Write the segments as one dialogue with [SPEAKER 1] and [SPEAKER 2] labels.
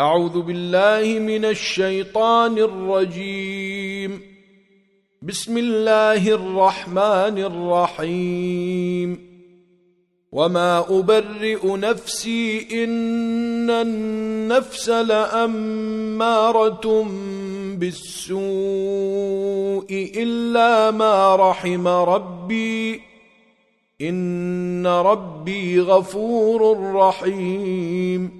[SPEAKER 1] أعوذ بالله من الشيطان الرجيم. بسم الله الرحمن الرحيم. وما أبرئ نفسي إن النفس لأمارة بالسوء إلا ما رحم ربي. إن ربي غفور رحيم.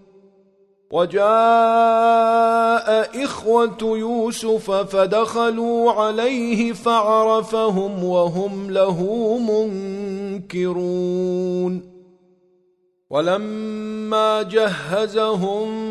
[SPEAKER 1] وجاء إخوة يوسف فدخلوا عليه فعرفهم وهم له منكرون. ولما جهزهم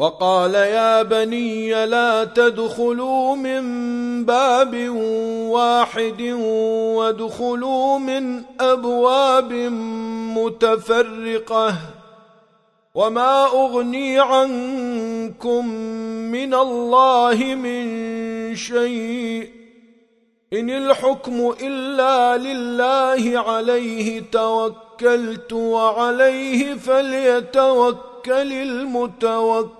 [SPEAKER 1] وقال يا بني لا تدخلوا من باب واحد وادخلوا من أبواب متفرقة وما أغني عنكم من الله من شيء إن الحكم إلا لله عليه توكلت وعليه فليتوكل المتوكل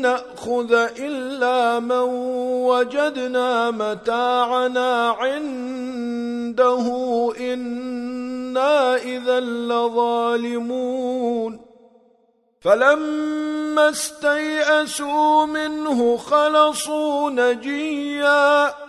[SPEAKER 1] نأخذ إلا من وجدنا متاعنا عنده إنا إذا لظالمون. فلما استيأسوا منه خلصوا نجياً.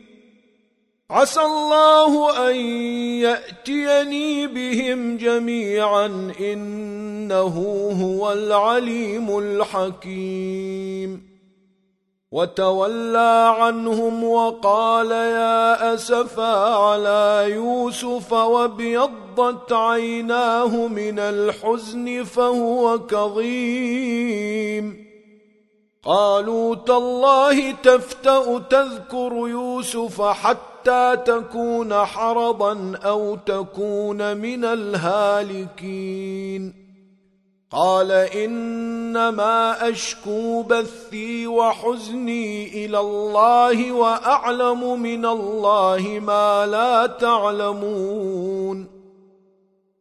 [SPEAKER 1] عسى الله أن يأتيني بهم جميعا إنه هو العليم الحكيم. وتولى عنهم وقال يا أسفا على يوسف وبيضت عيناه من الحزن فهو كظيم. قالوا تالله تفتأ تذكر يوسف حتى حتى تكون حرضا أو تكون من الهالكين. قال إنما أشكو بثي وحزني إلى الله وأعلم من الله ما لا تعلمون.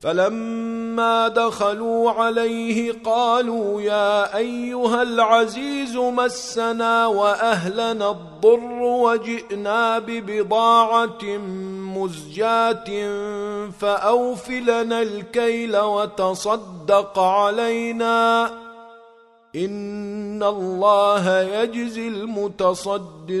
[SPEAKER 1] فلما دخلوا عليه قالوا يا أيها العزيز مسنا وأهلنا الضر وجئنا ببضاعة مزجاة فأوفلنا الكيل وتصدق علينا إن الله يجزي المتصدقين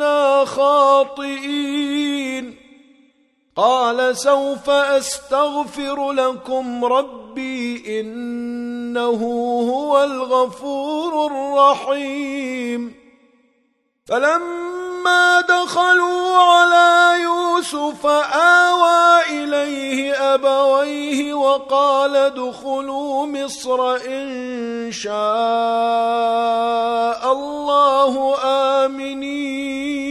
[SPEAKER 1] كنا خاطئين. قال سوف أستغفر لكم ربي إنه هو الغفور الرحيم. فلما دخلوا على يوسف آوى إليه أبويه وقال دخلوا مصر إن شاء الله آمنين.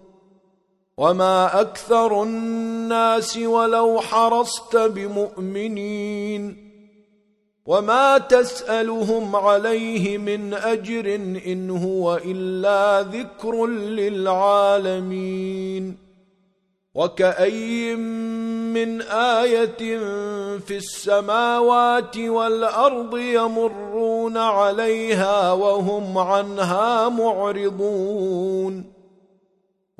[SPEAKER 1] وما أكثر الناس ولو حرصت بمؤمنين وما تسألهم عليه من أجر إن هو إلا ذكر للعالمين وكأي من آية في السماوات والأرض يمرون عليها وهم عنها معرضون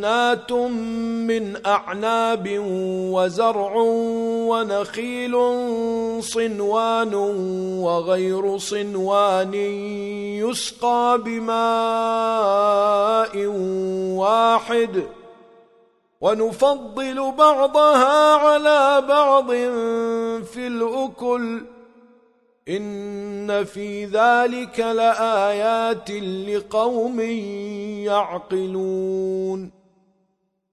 [SPEAKER 1] جنات من أعناب وزرع ونخيل صنوان وغير صنوان يسقى بماء واحد ونفضل بعضها على بعض في الأكل إن في ذلك لآيات لقوم يعقلون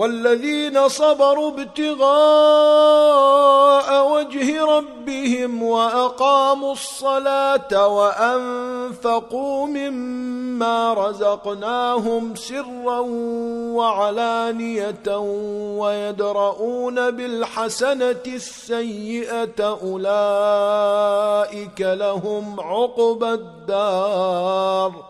[SPEAKER 1] والذين صبروا ابتغاء وجه ربهم وأقاموا الصلاة وأنفقوا مما رزقناهم سرا وعلانية ويدرؤون بالحسنة السيئة أولئك لهم عقب الدار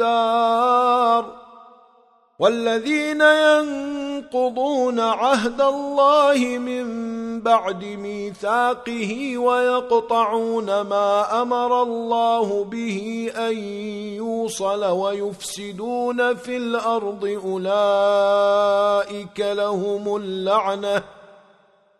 [SPEAKER 1] الدار والذين ينقضون عهد الله من بعد ميثاقه ويقطعون ما أمر الله به أن يوصل ويفسدون في الأرض أولئك لهم اللعنة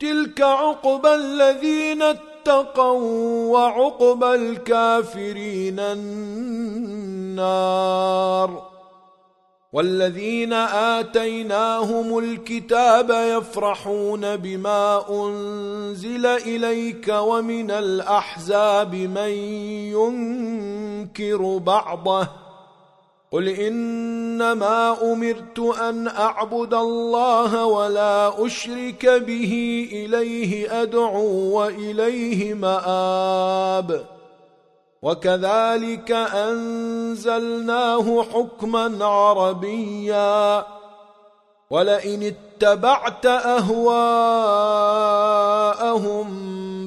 [SPEAKER 1] تلك عُقْبَى الذين اتقوا وَعُقْبَى الكافرين النار والذين آتيناهم الكتاب يفرحون بما أنزل إليك ومن الأحزاب من ينكر بعضه قل إنما أمرت أن أعبد الله ولا أشرك به إليه أدعو وإليه مآب. وكذلك أنزلناه حكما عربيا. ولئن اتبعت أهواءهم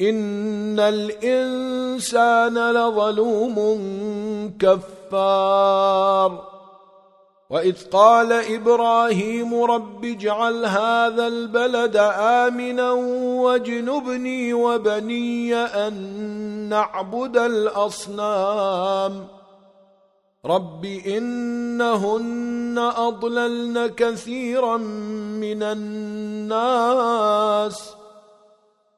[SPEAKER 1] ان الانسان لظلوم كفار. واذ قال إبراهيم رب اجعل هذا البلد امنا واجنبني وبني ان نعبد الاصنام. رب انهن اضللن كثيرا من الناس.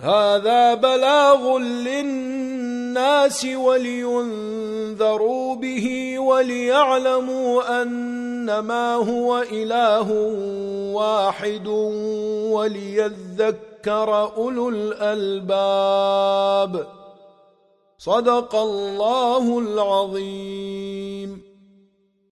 [SPEAKER 1] هذا بلاغ للناس ولينذروا به وليعلموا أنما هو إله واحد وليذكر أولو الألباب. صدق الله العظيم.